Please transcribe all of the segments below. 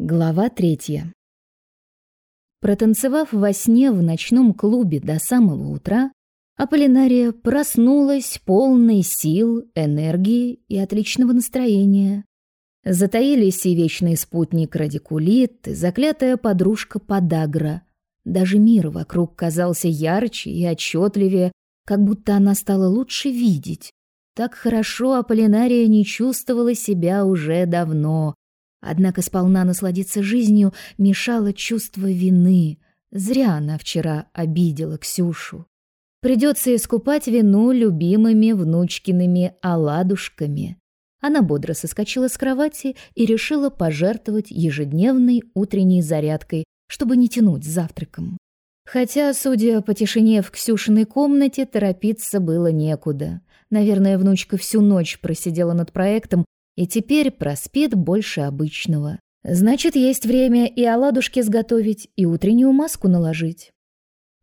Глава третья. Протанцевав во сне в ночном клубе до самого утра, Аполлинария проснулась полной сил, энергии и отличного настроения. Затаились и вечный спутник радикулит, и заклятая подружка подагра. Даже мир вокруг казался ярче и отчетливее, как будто она стала лучше видеть. Так хорошо Аполлинария не чувствовала себя уже давно, Однако сполна насладиться жизнью мешало чувство вины. Зря она вчера обидела Ксюшу. Придется искупать вину любимыми внучкиными оладушками. Она бодро соскочила с кровати и решила пожертвовать ежедневной утренней зарядкой, чтобы не тянуть с завтраком. Хотя, судя по тишине в Ксюшиной комнате, торопиться было некуда. Наверное, внучка всю ночь просидела над проектом и теперь проспит больше обычного. Значит, есть время и оладушки сготовить, и утреннюю маску наложить.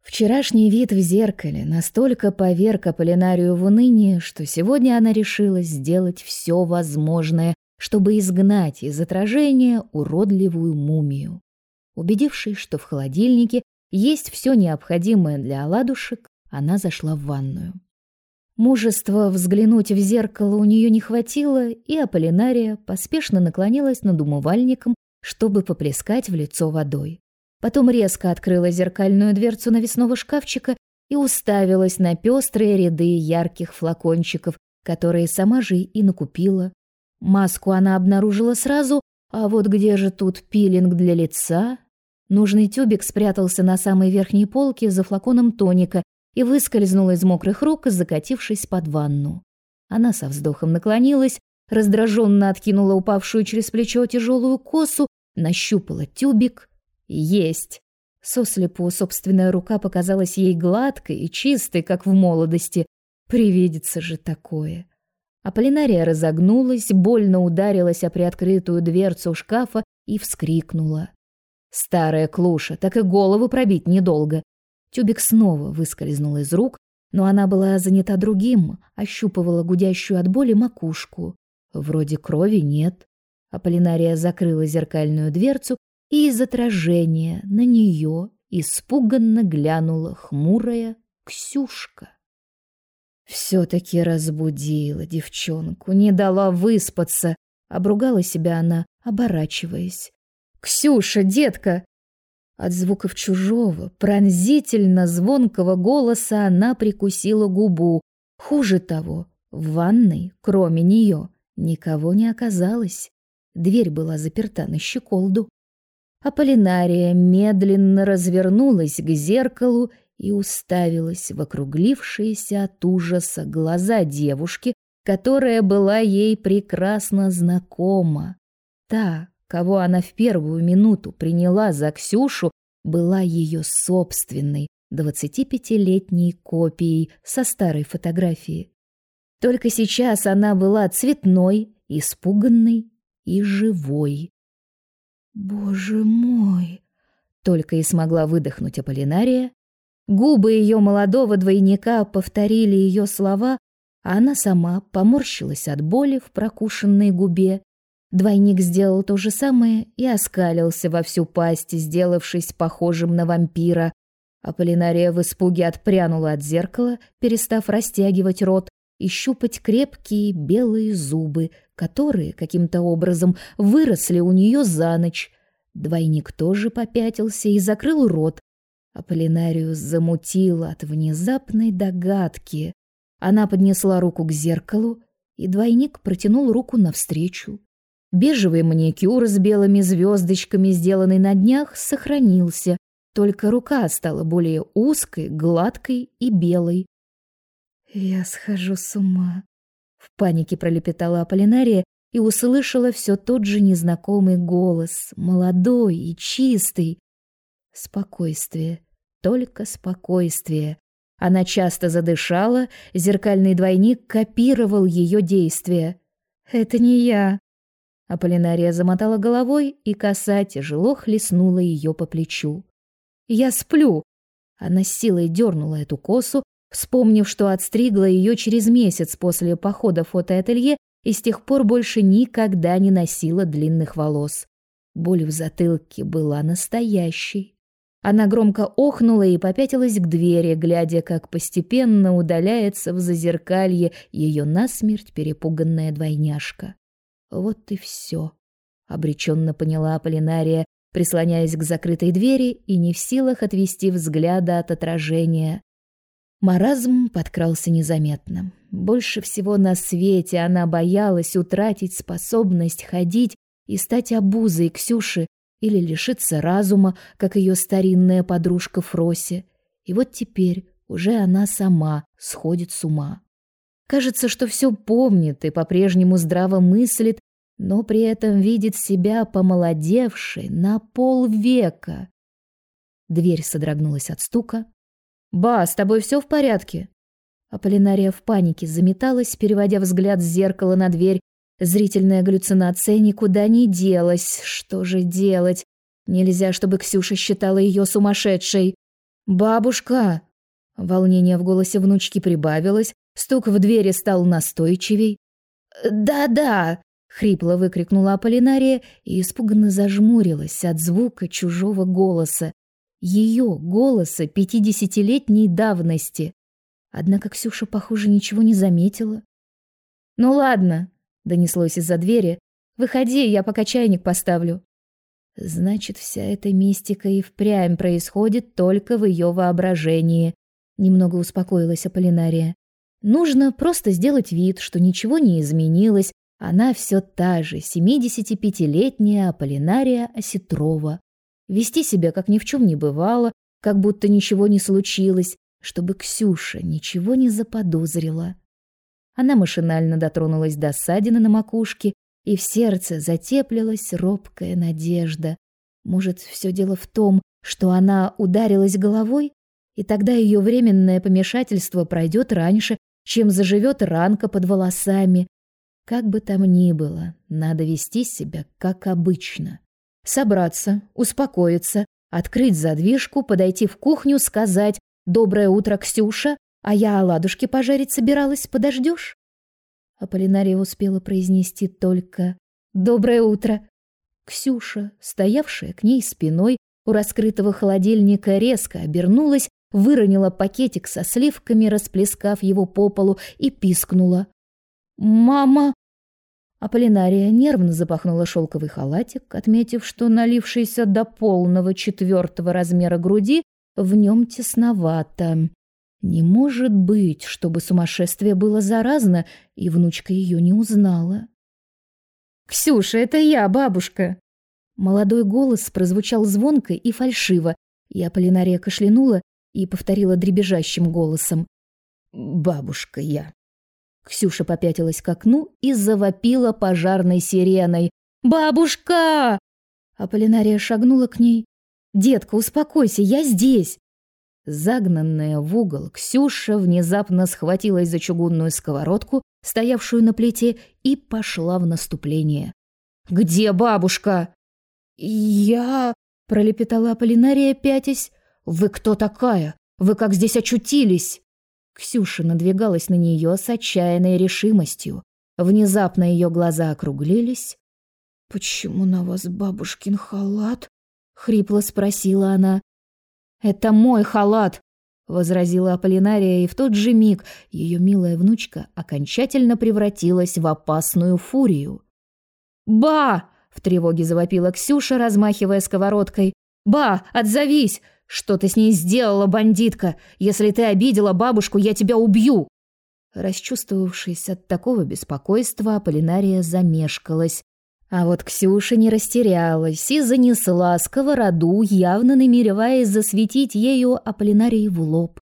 Вчерашний вид в зеркале настолько поверг Аполлинарию в уныние, что сегодня она решила сделать все возможное, чтобы изгнать из отражения уродливую мумию. Убедившись, что в холодильнике есть все необходимое для оладушек, она зашла в ванную. Мужества взглянуть в зеркало у нее не хватило, и Аполлинария поспешно наклонилась над умывальником, чтобы поплескать в лицо водой. Потом резко открыла зеркальную дверцу навесного шкафчика и уставилась на пестрые ряды ярких флакончиков, которые сама же и накупила. Маску она обнаружила сразу, а вот где же тут пилинг для лица? Нужный тюбик спрятался на самой верхней полке за флаконом тоника, и выскользнула из мокрых рук, закатившись под ванну. Она со вздохом наклонилась, раздраженно откинула упавшую через плечо тяжелую косу, нащупала тюбик. Есть! Сослепу собственная рука показалась ей гладкой и чистой, как в молодости. Привидится же такое. Аполлинария разогнулась, больно ударилась о приоткрытую дверцу шкафа и вскрикнула. Старая клуша, так и голову пробить недолго. Тюбик снова выскользнул из рук, но она была занята другим, ощупывала гудящую от боли макушку. Вроде крови нет. Аполлинария закрыла зеркальную дверцу, и из отражения на нее испуганно глянула хмурая Ксюшка. Все-таки разбудила девчонку, не дала выспаться. Обругала себя она, оборачиваясь. «Ксюша, детка, от звуков чужого, пронзительно звонкого голоса она прикусила губу. Хуже того, в ванной, кроме нее, никого не оказалось. Дверь была заперта на щеколду. Аполлинария медленно развернулась к зеркалу и уставилась в округлившиеся от ужаса глаза девушки, которая была ей прекрасно знакома. Та, кого она в первую минуту приняла за Ксюшу, была ее собственной, 25-летней копией со старой фотографии. Только сейчас она была цветной, испуганной и живой. «Боже мой!» — только и смогла выдохнуть Аполлинария. Губы ее молодого двойника повторили ее слова, а она сама поморщилась от боли в прокушенной губе Двойник сделал то же самое и оскалился во всю пасть, сделавшись похожим на вампира. Аполлинария в испуге отпрянула от зеркала, перестав растягивать рот и щупать крепкие белые зубы, которые каким-то образом выросли у нее за ночь. Двойник тоже попятился и закрыл рот. Аполлинарию замутило от внезапной догадки. Она поднесла руку к зеркалу, и двойник протянул руку навстречу. Бежевый маникюр с белыми звездочками, сделанный на днях, сохранился, только рука стала более узкой, гладкой и белой. «Я схожу с ума», — в панике пролепетала Аполлинария и услышала все тот же незнакомый голос, молодой и чистый. Спокойствие, только спокойствие. Она часто задышала, зеркальный двойник копировал ее действия. «Это не я», Аполлинария замотала головой, и коса тяжело хлестнула ее по плечу. «Я сплю!» Она с силой дернула эту косу, вспомнив, что отстригла ее через месяц после похода в фотоателье и с тех пор больше никогда не носила длинных волос. Боль в затылке была настоящей. Она громко охнула и попятилась к двери, глядя, как постепенно удаляется в зазеркалье ее насмерть перепуганная двойняшка. Вот и все, обреченно поняла Аполлинария, прислоняясь к закрытой двери и не в силах отвести взгляда от отражения. Маразм подкрался незаметно. Больше всего на свете она боялась утратить способность ходить и стать обузой Ксюши или лишиться разума, как ее старинная подружка Фроси. И вот теперь уже она сама сходит с ума. Кажется, что все помнит и по-прежнему здраво мыслит, но при этом видит себя помолодевшей на полвека. Дверь содрогнулась от стука. «Ба, с тобой все в порядке?» Аполлинария в панике заметалась, переводя взгляд с зеркала на дверь. Зрительная галлюцинация никуда не делась. Что же делать? Нельзя, чтобы Ксюша считала ее сумасшедшей. «Бабушка!» Волнение в голосе внучки прибавилось, стук в двери стал настойчивей. «Да-да!» — хрипло выкрикнула Аполлинария и испуганно зажмурилась от звука чужого голоса. Ее голоса пятидесятилетней давности. Однако Ксюша, похоже, ничего не заметила. «Ну ладно», — донеслось из-за двери. «Выходи, я пока чайник поставлю». Значит, вся эта мистика и впрямь происходит только в ее воображении. Немного успокоилась Аполлинария. Нужно просто сделать вид, что ничего не изменилось. Она все та же, 75-летняя Аполлинария Осетрова. Вести себя, как ни в чем не бывало, как будто ничего не случилось, чтобы Ксюша ничего не заподозрила. Она машинально дотронулась до ссадины на макушке, и в сердце затеплилась робкая надежда. Может, все дело в том, что она ударилась головой, и тогда ее временное помешательство пройдет раньше, чем заживет ранка под волосами. Как бы там ни было, надо вести себя как обычно. Собраться, успокоиться, открыть задвижку, подойти в кухню, сказать «Доброе утро, Ксюша, а я оладушки пожарить собиралась, подождешь?» Аполлинария успела произнести только «Доброе утро». Ксюша, стоявшая к ней спиной у раскрытого холодильника, резко обернулась, выронила пакетик со сливками, расплескав его по полу, и пискнула. «Мама!» Аполлинария нервно запахнула шелковый халатик, отметив, что налившийся до полного четвертого размера груди в нем тесновато. Не может быть, чтобы сумасшествие было заразно, и внучка ее не узнала. «Ксюша, это я, бабушка!» Молодой голос прозвучал звонко и фальшиво, и Аполлинария кашлянула и повторила дребезжащим голосом. «Бабушка я». Ксюша попятилась к окну и завопила пожарной сиреной. «Бабушка!» Аполлинария шагнула к ней, «Детка, успокойся, я здесь!» Загнанная в угол, Ксюша внезапно схватилась за чугунную сковородку, стоявшую на плите, и пошла в наступление. «Где бабушка?» «Я...» — пролепетала Аполлинария, пятясь. «Вы кто такая? Вы как здесь очутились?» Ксюша надвигалась на нее с отчаянной решимостью. Внезапно ее глаза округлились. «Почему на вас бабушкин халат?» хрипло спросила она. Это мой халат, возразила Аполлинария, и в тот же миг ее милая внучка окончательно превратилась в опасную фурию. Ба! в тревоге завопила Ксюша, размахивая сковородкой. Ба, отзовись! Что ты с ней сделала, бандитка? Если ты обидела бабушку, я тебя убью. Расчувствовавшись от такого беспокойства, Аполлинария замешкалась. А вот Ксюша не растерялась и занесла сковороду, явно намереваясь засветить ею Аполлинарии в лоб.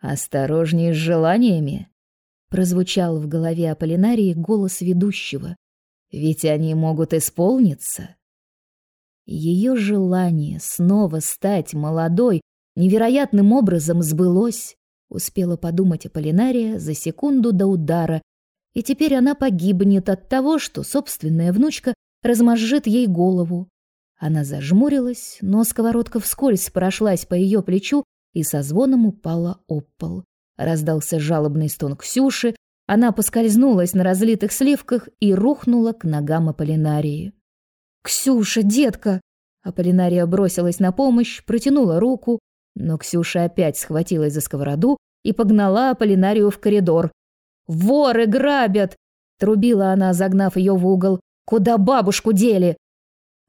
«Осторожней с желаниями!» — прозвучал в голове Аполлинарии голос ведущего. «Ведь они могут исполниться!» Ее желание снова стать молодой невероятным образом сбылось, успела подумать Аполлинария за секунду до удара, и теперь она погибнет от того, что собственная внучка размозжит ей голову. Она зажмурилась, но сковородка вскользь прошлась по ее плечу и со звоном упала об пол. Раздался жалобный стон Ксюши, она поскользнулась на разлитых сливках и рухнула к ногам Аполлинарии. Ксюша, детка!» Аполлинария бросилась на помощь, протянула руку, но Ксюша опять схватилась за сковороду и погнала Аполлинарию в коридор. «Воры грабят!» – трубила она, загнав ее в угол. «Куда бабушку дели?»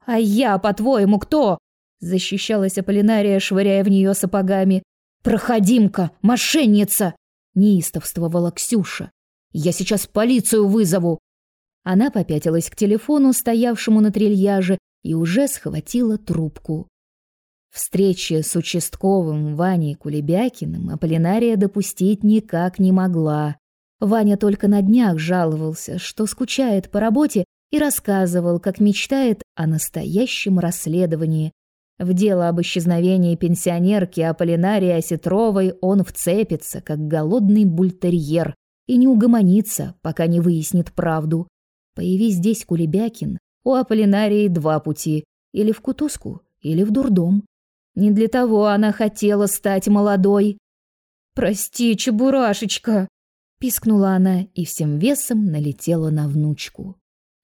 «А я, по-твоему, кто?» – защищалась Аполлинария, швыряя в нее сапогами. «Проходимка! Мошенница!» – неистовствовала Ксюша. «Я сейчас полицию вызову!» Она попятилась к телефону, стоявшему на трильяже, и уже схватила трубку. Встречи с участковым Ваней Кулебякиным Аполлинария допустить никак не могла. Ваня только на днях жаловался, что скучает по работе и рассказывал, как мечтает о настоящем расследовании. В дело об исчезновении пенсионерки Аполлинарии Осетровой он вцепится, как голодный бультерьер, и не угомонится, пока не выяснит правду. Появись здесь Кулебякин, у Аполлинарии два пути – или в кутузку, или в дурдом. Не для того она хотела стать молодой. «Прости, Чебурашечка!» Пискнула она и всем весом налетела на внучку.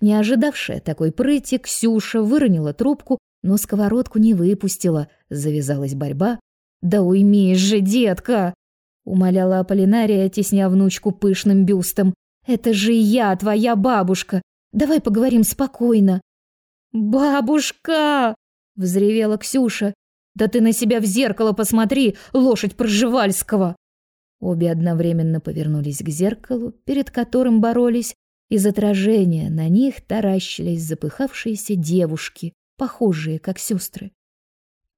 Не ожидавшая такой прыти, Ксюша выронила трубку, но сковородку не выпустила. Завязалась борьба. «Да уймись же, детка!» Умоляла Аполлинария, тесня внучку пышным бюстом. «Это же я, твоя бабушка! Давай поговорим спокойно!» «Бабушка!» — взревела Ксюша. «Да ты на себя в зеркало посмотри, лошадь Пржевальского!» Обе одновременно повернулись к зеркалу, перед которым боролись. Из отражения на них таращились запыхавшиеся девушки, похожие как сестры.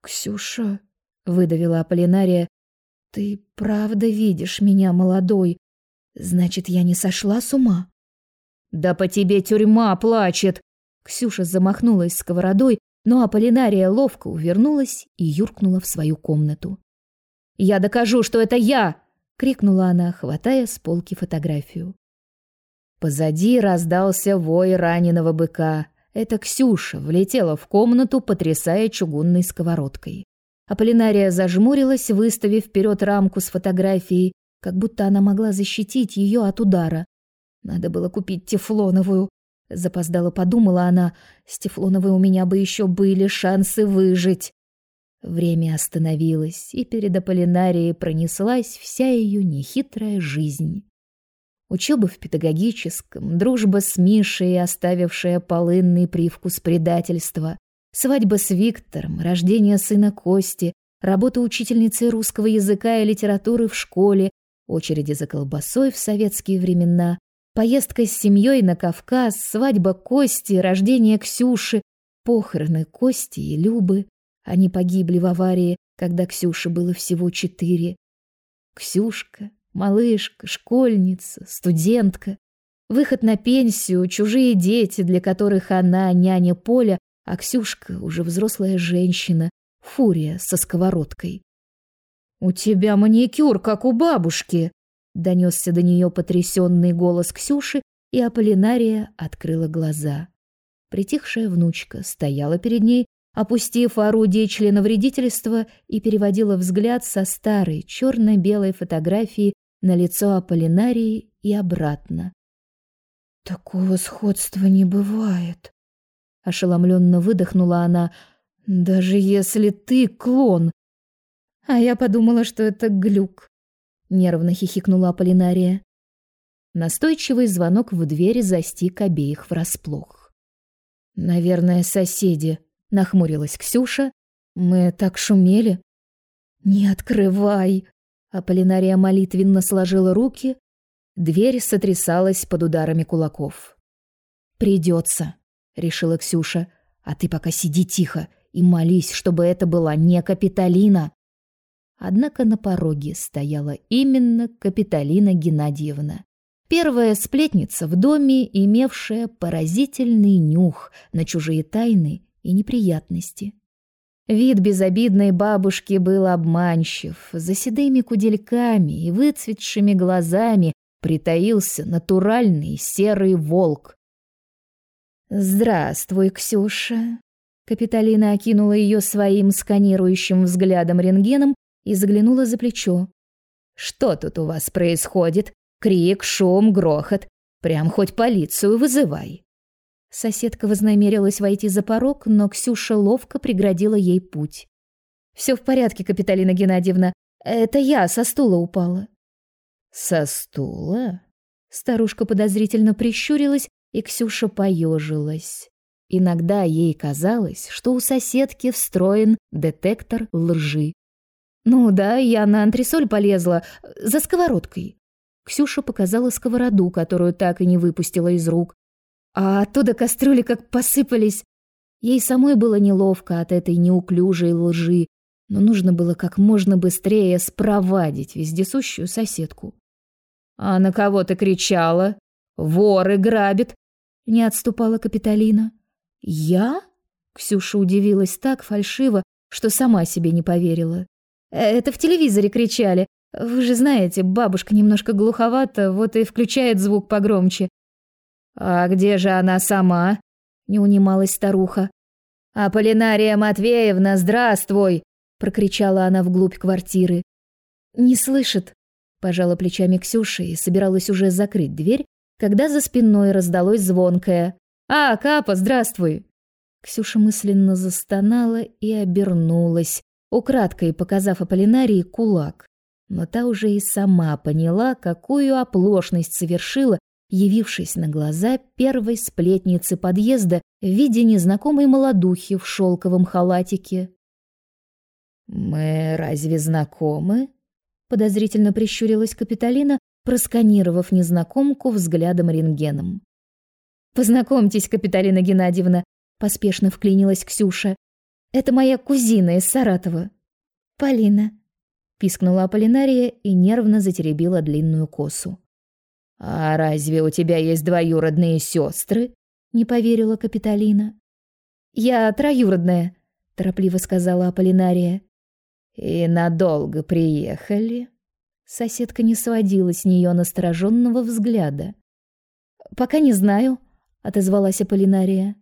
«Ксюша», — выдавила Аполлинария, — «ты правда видишь меня молодой? Значит, я не сошла с ума?» «Да по тебе тюрьма плачет!» Ксюша замахнулась сковородой, но Аполлинария ловко увернулась и юркнула в свою комнату. «Я докажу, что это я!» — крикнула она, хватая с полки фотографию. Позади раздался вой раненого быка. Это Ксюша влетела в комнату, потрясая чугунной сковородкой. Аполлинария зажмурилась, выставив вперед рамку с фотографией, как будто она могла защитить ее от удара. Надо было купить тефлоновую. Запоздала подумала она, с тефлоновой у меня бы еще были шансы выжить. Время остановилось, и перед Аполлинарией пронеслась вся ее нехитрая жизнь. Учеба в педагогическом, дружба с Мишей, оставившая полынный привкус предательства, свадьба с Виктором, рождение сына Кости, работа учительницей русского языка и литературы в школе, очереди за колбасой в советские времена, поездка с семьей на Кавказ, свадьба Кости, рождение Ксюши, похороны Кости и Любы. Они погибли в аварии, когда Ксюше было всего четыре. Ксюшка, малышка, школьница, студентка. Выход на пенсию, чужие дети, для которых она няня Поля, а Ксюшка уже взрослая женщина, фурия со сковородкой. «У тебя маникюр, как у бабушки!» Донесся до нее потрясенный голос Ксюши, и Аполлинария открыла глаза. Притихшая внучка стояла перед ней, опустив орудие членовредительства и переводила взгляд со старой черно-белой фотографии на лицо Аполлинарии и обратно. «Такого сходства не бывает», — ошеломленно выдохнула она, — «даже если ты клон». А я подумала, что это глюк, — нервно хихикнула Аполлинария. Настойчивый звонок в двери застиг обеих врасплох. «Наверное, соседи», Нахмурилась Ксюша. Мы так шумели. Не открывай. Аполлинария молитвенно сложила руки. Дверь сотрясалась под ударами кулаков. Придется, решила Ксюша. А ты пока сиди тихо и молись, чтобы это была не Капитолина. Однако на пороге стояла именно Капитолина Геннадьевна. Первая сплетница в доме, имевшая поразительный нюх на чужие тайны и неприятности. Вид безобидной бабушки был обманчив. За седыми кудельками и выцветшими глазами притаился натуральный серый волк. «Здравствуй, Ксюша!» Капитолина окинула ее своим сканирующим взглядом рентгеном и заглянула за плечо. «Что тут у вас происходит? Крик, шум, грохот. Прям хоть полицию вызывай!» Соседка вознамерилась войти за порог, но Ксюша ловко преградила ей путь. Все в порядке, Капиталина Геннадьевна. Это я со стула упала. Со стула? Старушка подозрительно прищурилась, и Ксюша поежилась. Иногда ей казалось, что у соседки встроен детектор лжи. Ну да, я на антресоль полезла за сковородкой. Ксюша показала сковороду, которую так и не выпустила из рук. А оттуда кастрюли как посыпались. Ей самой было неловко от этой неуклюжей лжи, но нужно было как можно быстрее спровадить вездесущую соседку. «А на кого ты кричала? Воры грабят!» Не отступала Капитолина. «Я?» Ксюша удивилась так фальшиво, что сама себе не поверила. «Это в телевизоре кричали. Вы же знаете, бабушка немножко глуховата, вот и включает звук погромче». «А где же она сама?» Не унималась старуха. «Аполлинария Матвеевна, здравствуй!» прокричала она вглубь квартиры. Не слышит, пожала плечами Ксюша и собиралась уже закрыть дверь, когда за спиной раздалось звонкое: "А, Капа, здравствуй". Ксюша мысленно застонала и обернулась, украдкой показав Аполлинарии кулак. Но та уже и сама поняла, какую оплошность совершила, явившись на глаза первой сплетницы подъезда в виде незнакомой молодухи в шелковом халатике. «Мы разве знакомы?» Подозрительно прищурилась Капитолина, просканировав незнакомку взглядом рентгеном. «Познакомьтесь, Капитолина Геннадьевна», — поспешно вклинилась Ксюша. «Это моя кузина из Саратова». «Полина», — пискнула Аполлинария и нервно затеребила длинную косу. «А разве у тебя есть двоюродные сестры?» — не поверила Капитолина. «Я троюродная», — торопливо сказала Аполлинария. «И надолго приехали?» Соседка не сводила с нее настороженного взгляда. «Пока не знаю», — отозвалась Аполлинария.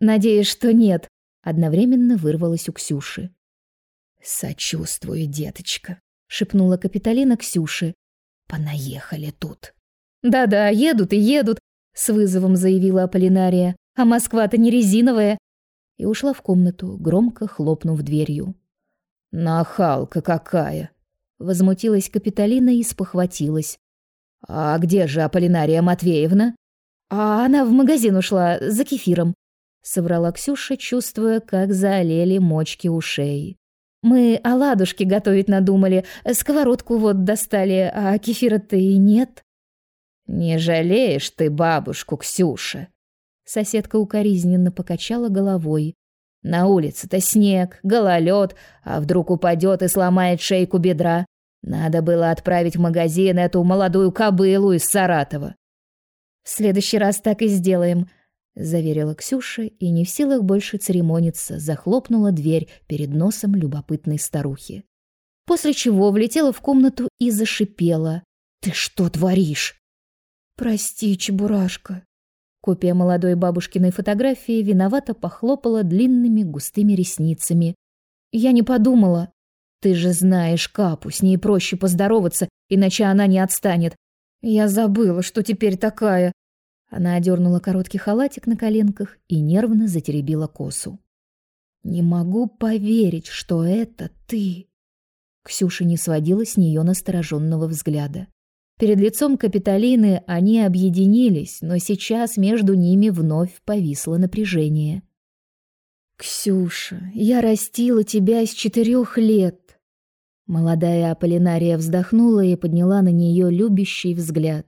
«Надеюсь, что нет», — одновременно вырвалась у Ксюши. «Сочувствую, деточка», — шепнула Капитолина Ксюше. «Понаехали тут». «Да-да, едут и едут», — с вызовом заявила Аполлинария. «А Москва-то не резиновая». И ушла в комнату, громко хлопнув дверью. Нахалка какая, возмутилась Капитолина и спохватилась. А где же Аполлинария Матвеевна? А она в магазин ушла за кефиром, соврала Ксюша, чувствуя, как заолели мочки ушей. Мы оладушки готовить надумали, сковородку вот достали, а кефира-то и нет. Не жалеешь ты бабушку, Ксюша? Соседка укоризненно покачала головой. На улице-то снег, гололед, а вдруг упадет и сломает шейку бедра. Надо было отправить в магазин эту молодую кобылу из Саратова. В следующий раз так и сделаем, заверила Ксюша и не в силах больше церемониться, захлопнула дверь перед носом любопытной старухи. После чего влетела в комнату и зашипела: "Ты что творишь?" "Прости, Чебурашка", Копия молодой бабушкиной фотографии виновато похлопала длинными густыми ресницами. Я не подумала. Ты же знаешь Капу, с ней проще поздороваться, иначе она не отстанет. Я забыла, что теперь такая. Она одернула короткий халатик на коленках и нервно затеребила косу. Не могу поверить, что это ты. Ксюша не сводила с нее настороженного взгляда. Перед лицом Капитолины они объединились, но сейчас между ними вновь повисло напряжение. «Ксюша, я растила тебя с четырех лет!» Молодая Аполлинария вздохнула и подняла на нее любящий взгляд.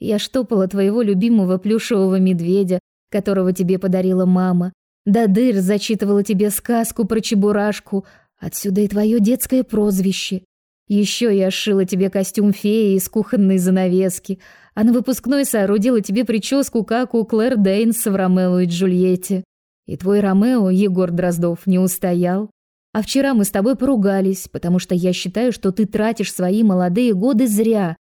«Я штопала твоего любимого плюшевого медведя, которого тебе подарила мама. Да дыр зачитывала тебе сказку про Чебурашку, отсюда и твое детское прозвище. Еще я сшила тебе костюм феи из кухонной занавески, а на выпускной соорудила тебе прическу, как у Клэр Дейнс в Ромео и Джульетте. И твой Ромео, Егор Дроздов, не устоял. А вчера мы с тобой поругались, потому что я считаю, что ты тратишь свои молодые годы зря.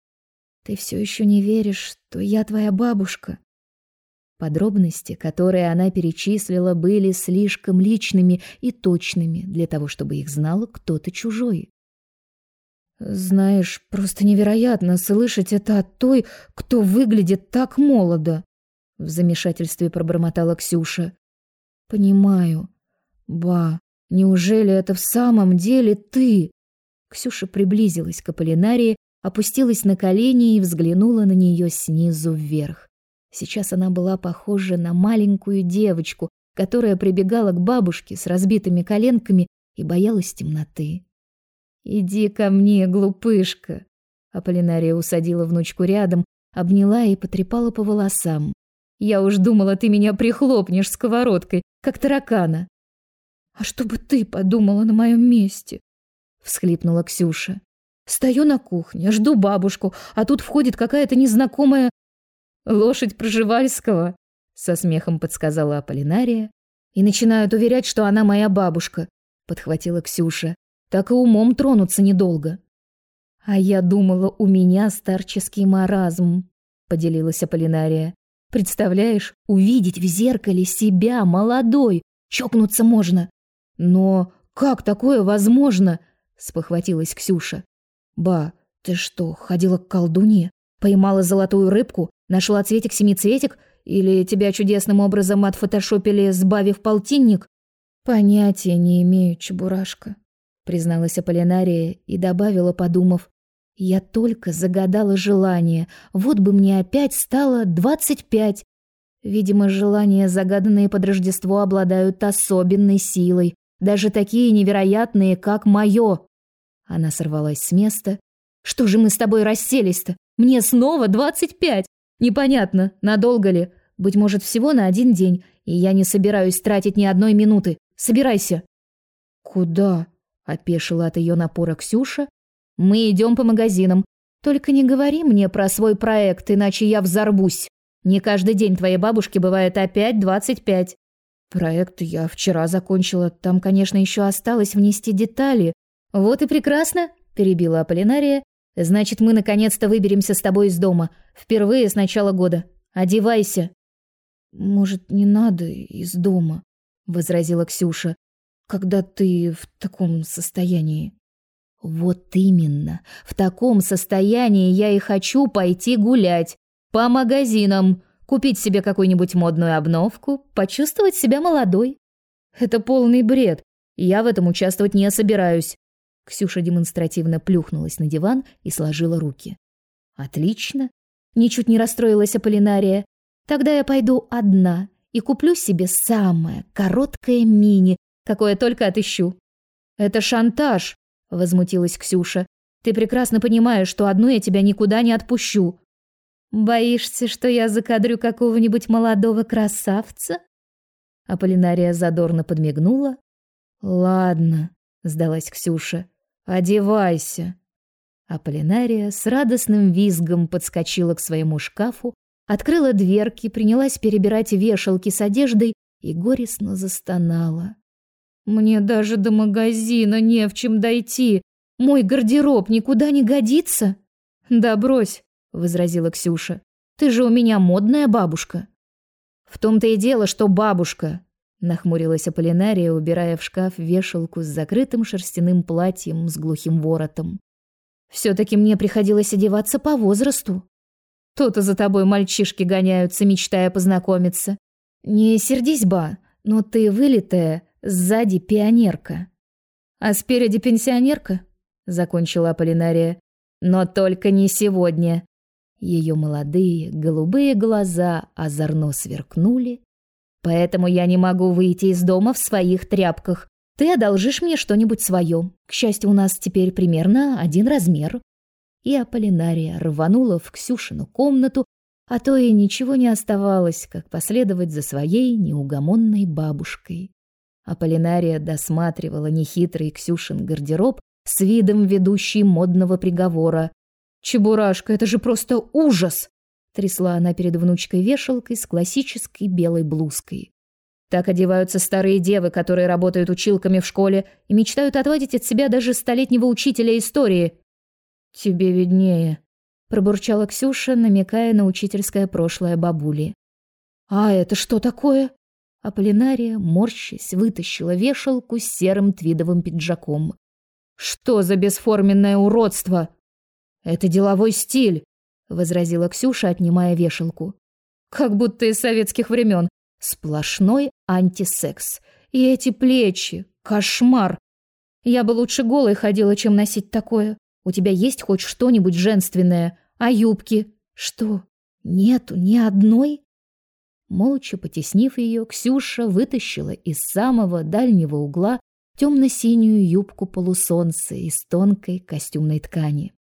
Ты все еще не веришь, что я твоя бабушка. Подробности, которые она перечислила, были слишком личными и точными для того, чтобы их знал кто-то чужой. Знаешь, просто невероятно слышать это от той, кто выглядит так молодо, в замешательстве пробормотала Ксюша. Понимаю. Ба, неужели это в самом деле ты? Ксюша приблизилась к Аполлинарии, опустилась на колени и взглянула на нее снизу вверх. Сейчас она была похожа на маленькую девочку, которая прибегала к бабушке с разбитыми коленками и боялась темноты. «Иди ко мне, глупышка!» Аполлинария усадила внучку рядом, обняла и потрепала по волосам. «Я уж думала, ты меня прихлопнешь сковородкой, как таракана!» «А что бы ты подумала на моем месте?» — всхлипнула Ксюша. «Стою на кухне, жду бабушку, а тут входит какая-то незнакомая лошадь Проживальского», — со смехом подсказала Аполлинария. «И начинают уверять, что она моя бабушка», — подхватила Ксюша. «Так и умом тронуться недолго». «А я думала, у меня старческий маразм», — поделилась Аполлинария. «Представляешь, увидеть в зеркале себя молодой, чокнуться можно. Но как такое возможно?» — спохватилась Ксюша. «Ба, ты что, ходила к колдуне? Поймала золотую рыбку, нашла цветик-семицветик или тебя чудесным образом отфотошопили, сбавив полтинник?» «Понятия не имею, Чебурашка», — призналась Аполлинария и добавила, подумав. Я только загадала желание, вот бы мне опять стало двадцать пять. Видимо, желания, загаданные под Рождество, обладают особенной силой, даже такие невероятные, как мое. Она сорвалась с места. Что же мы с тобой расселись-то? Мне снова двадцать пять. Непонятно, надолго ли? Быть может, всего на один день, и я не собираюсь тратить ни одной минуты. Собирайся. Куда? опешила от ее напора Ксюша мы идем по магазинам. Только не говори мне про свой проект, иначе я взорвусь. Не каждый день твоей бабушке бывает опять двадцать пять. Проект я вчера закончила. Там, конечно, еще осталось внести детали. Вот и прекрасно, перебила Аполлинария. Значит, мы наконец-то выберемся с тобой из дома. Впервые с начала года. Одевайся. Может, не надо из дома, возразила Ксюша. Когда ты в таком состоянии. Вот именно. В таком состоянии я и хочу пойти гулять. По магазинам. Купить себе какую-нибудь модную обновку. Почувствовать себя молодой. Это полный бред. Я в этом участвовать не собираюсь. Ксюша демонстративно плюхнулась на диван и сложила руки. Отлично. Ничуть не расстроилась Аполлинария. Тогда я пойду одна и куплю себе самое короткое мини, какое только отыщу. Это шантаж, возмутилась Ксюша. Ты прекрасно понимаешь, что одну я тебя никуда не отпущу. Боишься, что я закадрю какого-нибудь молодого красавца? Аполлинария задорно подмигнула. Ладно, сдалась Ксюша. Одевайся. Аполлинария с радостным визгом подскочила к своему шкафу, открыла дверки, принялась перебирать вешалки с одеждой и горестно застонала. Мне даже до магазина не в чем дойти. Мой гардероб никуда не годится. Да брось, возразила Ксюша. Ты же у меня модная бабушка. В том-то и дело, что бабушка, нахмурилась Аполлинария, убирая в шкаф вешалку с закрытым шерстяным платьем с глухим воротом. все таки мне приходилось одеваться по возрасту. То-то за тобой мальчишки гоняются, мечтая познакомиться. Не сердись, ба, но ты вылитая, Сзади пионерка. А спереди пенсионерка, закончила Аполлинария. Но только не сегодня. Ее молодые голубые глаза озорно сверкнули. Поэтому я не могу выйти из дома в своих тряпках. Ты одолжишь мне что-нибудь свое. К счастью, у нас теперь примерно один размер. И Аполлинария рванула в Ксюшину комнату, а то и ничего не оставалось, как последовать за своей неугомонной бабушкой. Аполлинария досматривала нехитрый Ксюшин гардероб с видом ведущей модного приговора. «Чебурашка, это же просто ужас!» Трясла она перед внучкой вешалкой с классической белой блузкой. Так одеваются старые девы, которые работают училками в школе и мечтают отводить от себя даже столетнего учителя истории. «Тебе виднее», — пробурчала Ксюша, намекая на учительское прошлое бабули. «А это что такое?» Аполлинария, морщась, вытащила вешалку с серым твидовым пиджаком. «Что за бесформенное уродство?» «Это деловой стиль», — возразила Ксюша, отнимая вешалку. как будто из советских времен. Сплошной антисекс. И эти плечи. Кошмар. Я бы лучше голой ходила, чем носить такое. У тебя есть хоть что-нибудь женственное? А юбки? Что? Нету ни одной? Молча потеснив ее, Ксюша вытащила из самого дальнего угла темно-синюю юбку полусолнца из тонкой костюмной ткани.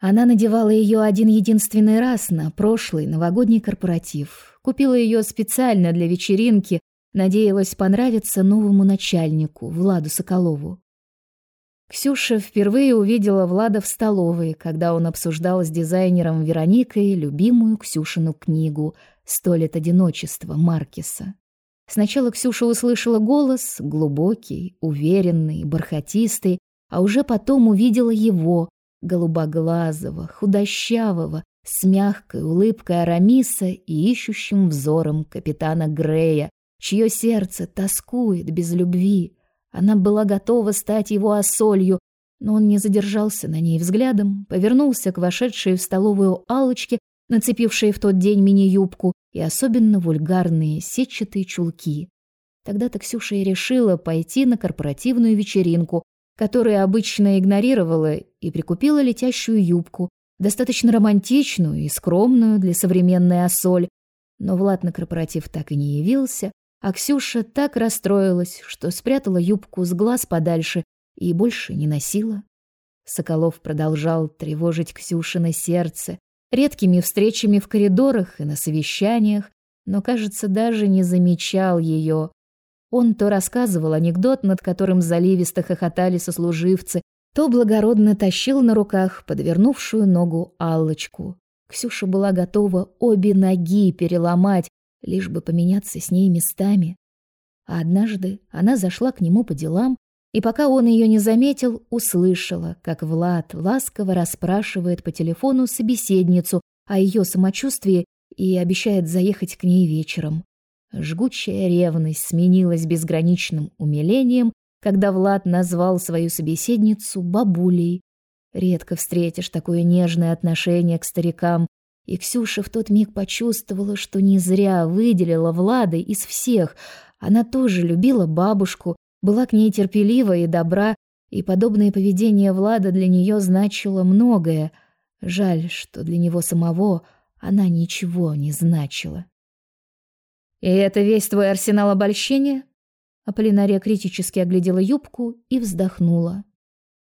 Она надевала ее один единственный раз на прошлый новогодний корпоратив. Купила ее специально для вечеринки, надеялась понравиться новому начальнику, Владу Соколову. Ксюша впервые увидела Влада в столовой, когда он обсуждал с дизайнером Вероникой любимую Ксюшину книгу «Сто лет одиночества» Маркеса. Сначала Ксюша услышала голос, глубокий, уверенный, бархатистый, а уже потом увидела его, голубоглазого, худощавого, с мягкой улыбкой Арамиса и ищущим взором капитана Грея, чье сердце тоскует без любви. Она была готова стать его осолью, но он не задержался на ней взглядом, повернулся к вошедшей в столовую Алочке, нацепившей в тот день мини-юбку и особенно вульгарные сетчатые чулки. Тогда-то Ксюша и решила пойти на корпоративную вечеринку, которую обычно игнорировала, и прикупила летящую юбку, достаточно романтичную и скромную для современной осоль. Но Влад на корпоратив так и не явился, а Ксюша так расстроилась, что спрятала юбку с глаз подальше и больше не носила. Соколов продолжал тревожить Ксюшино сердце редкими встречами в коридорах и на совещаниях, но, кажется, даже не замечал ее. Он то рассказывал анекдот, над которым заливисто хохотали сослуживцы, то благородно тащил на руках подвернувшую ногу Аллочку. Ксюша была готова обе ноги переломать, лишь бы поменяться с ней местами. А однажды она зашла к нему по делам, и пока он ее не заметил, услышала, как Влад ласково расспрашивает по телефону собеседницу о ее самочувствии и обещает заехать к ней вечером. Жгучая ревность сменилась безграничным умилением, когда Влад назвал свою собеседницу бабулей. Редко встретишь такое нежное отношение к старикам, и Ксюша в тот миг почувствовала, что не зря выделила Влада из всех. Она тоже любила бабушку, была к ней терпелива и добра, и подобное поведение Влада для нее значило многое. Жаль, что для него самого она ничего не значила. «И это весь твой арсенал обольщения?» Аполлинария критически оглядела юбку и вздохнула.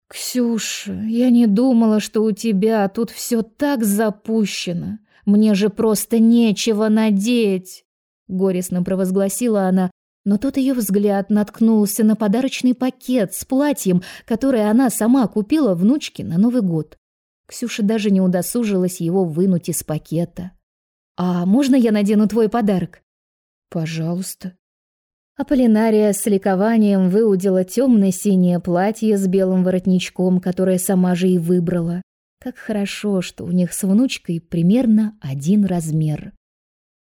«Ксюша, я не думала, что у тебя тут все так запущено. Мне же просто нечего надеть!» Горестно провозгласила она, но тот ее взгляд наткнулся на подарочный пакет с платьем, которое она сама купила внучке на Новый год. Ксюша даже не удосужилась его вынуть из пакета. «А можно я надену твой подарок?» «Пожалуйста», Аполлинария с ликованием выудила темно-синее платье с белым воротничком, которое сама же и выбрала. Как хорошо, что у них с внучкой примерно один размер.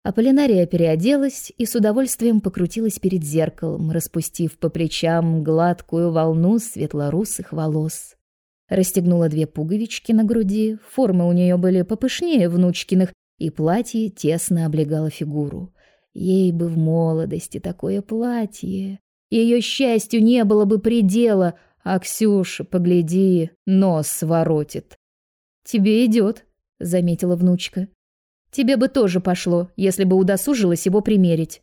Аполлинария переоделась и с удовольствием покрутилась перед зеркалом, распустив по плечам гладкую волну светлорусых волос. Расстегнула две пуговички на груди, формы у нее были попышнее внучкиных, и платье тесно облегало фигуру. Ей бы в молодости такое платье. Ее счастью не было бы предела, а Ксюша, погляди, нос своротит. Тебе идет, заметила внучка. Тебе бы тоже пошло, если бы удосужилась его примерить.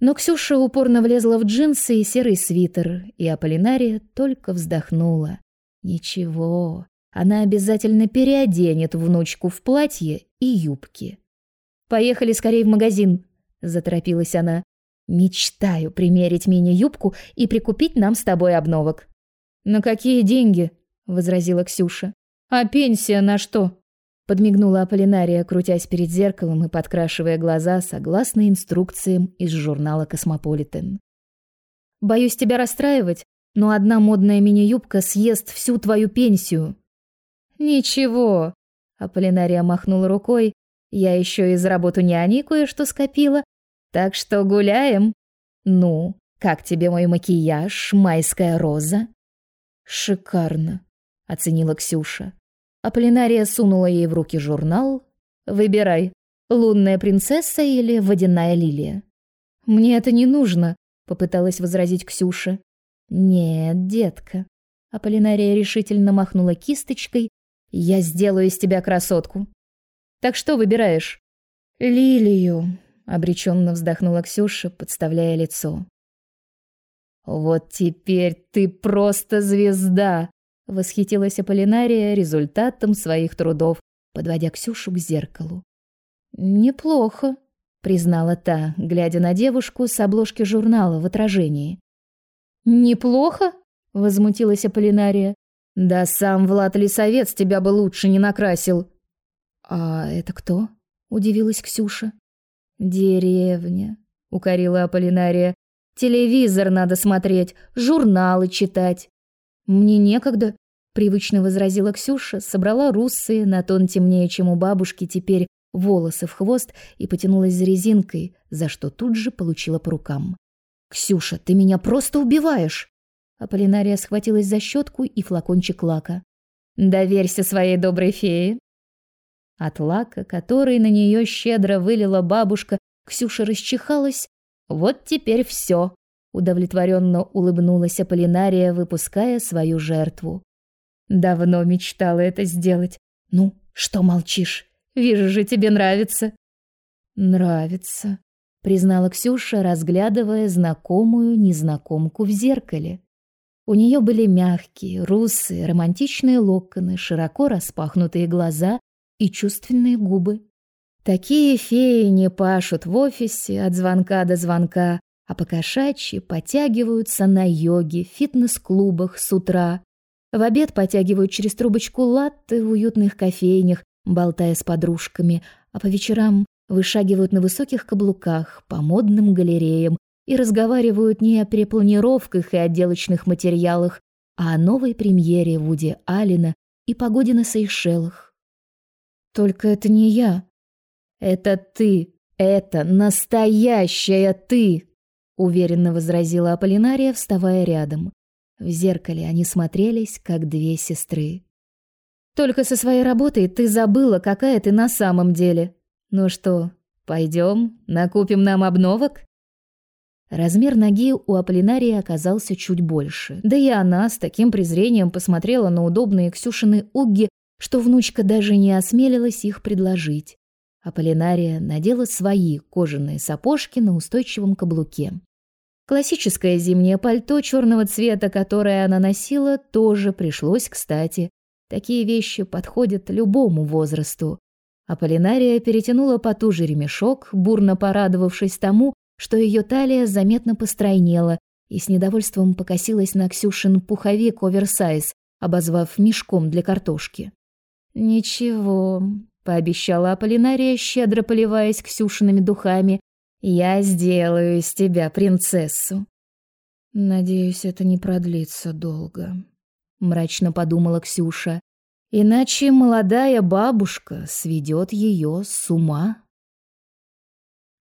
Но Ксюша упорно влезла в джинсы и серый свитер, и Аполлинария только вздохнула. Ничего, она обязательно переоденет внучку в платье и юбки. Поехали скорее в магазин, заторопилась она. Мечтаю примерить мини-юбку и прикупить нам с тобой обновок. На какие деньги? возразила Ксюша. А пенсия на что? подмигнула Аполлинария, крутясь перед зеркалом и подкрашивая глаза согласно инструкциям из журнала Космополитен. Боюсь тебя расстраивать, но одна модная мини-юбка съест всю твою пенсию. Ничего, Аполлинария махнула рукой я еще и за работу няни кое-что скопила, так что гуляем. Ну, как тебе мой макияж, майская роза? Шикарно, оценила Ксюша. Аполлинария сунула ей в руки журнал. Выбирай. Лунная принцесса или водяная лилия? Мне это не нужно, попыталась возразить Ксюша. Нет, детка. Аполлинария решительно махнула кисточкой. Я сделаю из тебя красотку. Так что выбираешь? Лилию, обреченно вздохнула Ксюша, подставляя лицо. Вот теперь ты просто звезда, восхитилась Аполлинария результатом своих трудов, подводя Ксюшу к зеркалу. Неплохо, признала та, глядя на девушку с обложки журнала в отражении. Неплохо? возмутилась Аполлинария. Да сам Влад Лисовец тебя бы лучше не накрасил. А это кто? удивилась Ксюша. Деревня, укорила Аполлинария. Телевизор надо смотреть, журналы читать. Мне некогда, привычно возразила Ксюша, собрала русые на тон темнее, чем у бабушки теперь волосы в хвост и потянулась за резинкой, за что тут же получила по рукам. «Ксюша, ты меня просто убиваешь!» Аполлинария схватилась за щетку и флакончик лака. «Доверься своей доброй фее!» От лака, который на нее щедро вылила бабушка, Ксюша расчихалась. «Вот теперь все!» Удовлетворенно улыбнулась Аполлинария, выпуская свою жертву. «Давно мечтала это сделать. Ну, что молчишь? Вижу же, тебе нравится. Нравится, признала Ксюша, разглядывая знакомую незнакомку в зеркале. У нее были мягкие, русые, романтичные локоны, широко распахнутые глаза и чувственные губы. Такие феи не пашут в офисе от звонка до звонка, а покошачьи потягиваются на йоге, фитнес-клубах с утра. В обед потягивают через трубочку латте в уютных кофейнях, болтая с подружками, а по вечерам вышагивают на высоких каблуках по модным галереям и разговаривают не о перепланировках и отделочных материалах, а о новой премьере Вуди Аллена и погоде на Сейшелах. Только это не я. Это ты. Это настоящая ты, уверенно возразила Аполлинария, вставая рядом. В зеркале они смотрелись как две сестры. Только со своей работой ты забыла, какая ты на самом деле. Ну что, пойдем, накупим нам обновок? Размер ноги у Аполлинарии оказался чуть больше. Да и она с таким презрением посмотрела на удобные Ксюшины угги, что внучка даже не осмелилась их предложить. Аполлинария надела свои кожаные сапожки на устойчивом каблуке. Классическое зимнее пальто черного цвета, которое она носила, тоже пришлось кстати. Такие вещи подходят любому возрасту. Аполлинария перетянула потуже ремешок, бурно порадовавшись тому, что ее талия заметно постройнела, и с недовольством покосилась на Ксюшин пуховик оверсайз, обозвав мешком для картошки. «Ничего», — пообещала Аполлинария, щедро поливаясь Ксюшиными духами, «я сделаю из тебя принцессу». «Надеюсь, это не продлится долго», мрачно подумала Ксюша. Иначе молодая бабушка сведет ее с ума.